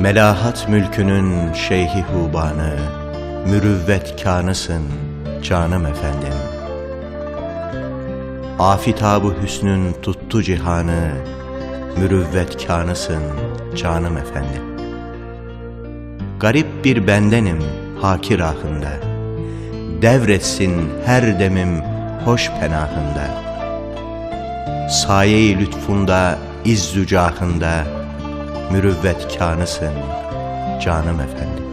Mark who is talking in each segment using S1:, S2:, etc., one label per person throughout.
S1: Melahat mülkünün şeyhi hubanı, mürüvvet kanısın canım efendim. Afitabı hüsnün tuttu cihanı, mürüvvet kanısın canım efendim. Garip bir bendenim hakir ahında, devretsin her demim hoş penahında. Saye-i lütfunda, izzücahında, mürüvvet kanısın canım efendim.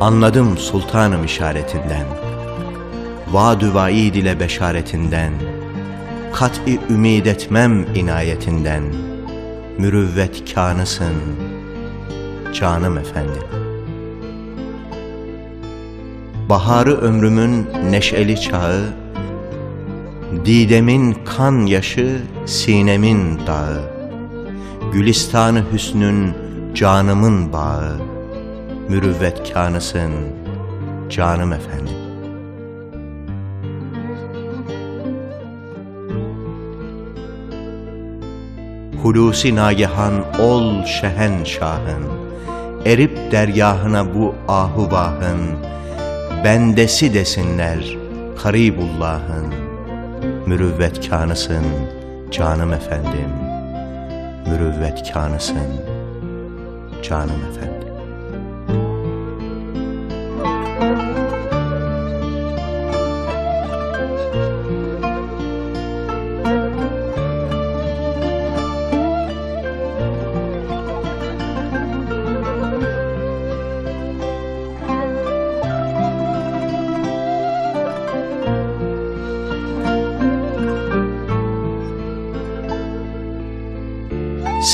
S1: Anladım sultanım işaretinden, vaad-ı vaid ile beşaretinden, kat'i ümid etmem inayetinden, mürüvvet kanısın canım efendim. Baharı ömrümün neşeli çağı, Didemin kan yaşı, sinemin dağı, Gülistanı hüsnün canımın bağı, Mürüvvet kanısın canım efendim. Hulusi nagihan ol şehen şahın, Erip dergahına bu ahuvahın, Bendesi desinler Karibullah'ın, Mürüvvet kanısın canım efendim, Mürüvvet kanısın canım efendim.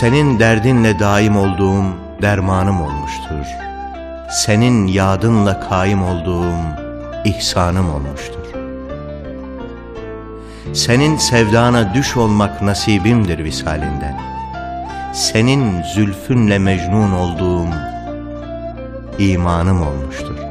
S1: Senin derdinle daim olduğum dermanım olmuştur. Senin yadınla kaim olduğum ihsanım olmuştur. Senin sevdana düş olmak nasibimdir visalinden. Senin zülfünle mecnun olduğum imanım olmuştur.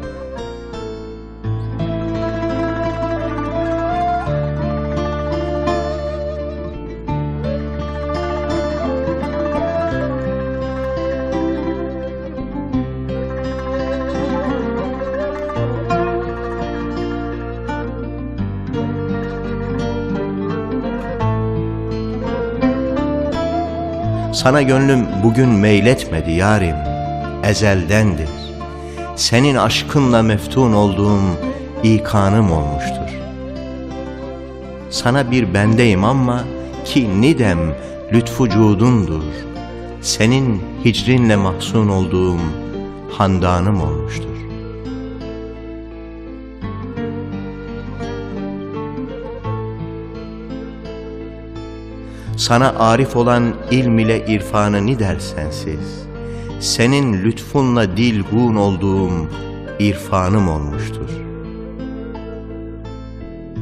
S1: Sana gönlüm bugün meyletmedi yarim, ezeldendir. Senin aşkınla meftun olduğum ikanım olmuştur. Sana bir bendeyim ama ki nidem lütfucudundur. Senin hicrinle mahzun olduğum handanım olmuştur. Sana arif olan ilm ile irfanı ni der sensiz. Senin lütfunla dilgun olduğum irfanım olmuştur.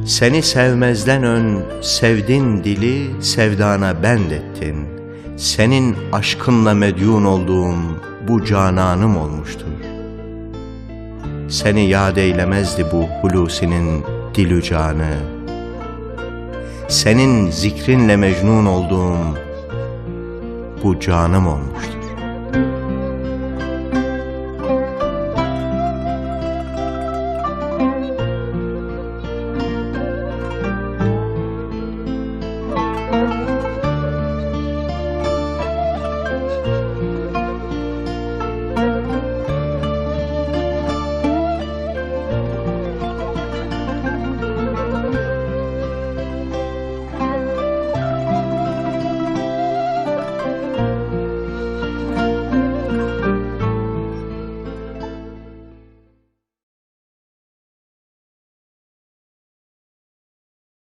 S1: Seni sevmezden ön sevdin dili sevdana bendettin. Senin aşkınla medyun olduğum bu cananım olmuştur. Seni yad eylemezdi bu hulusinin dilü canı, senin zikrinle mecnun olduğum bu canım olmuştur.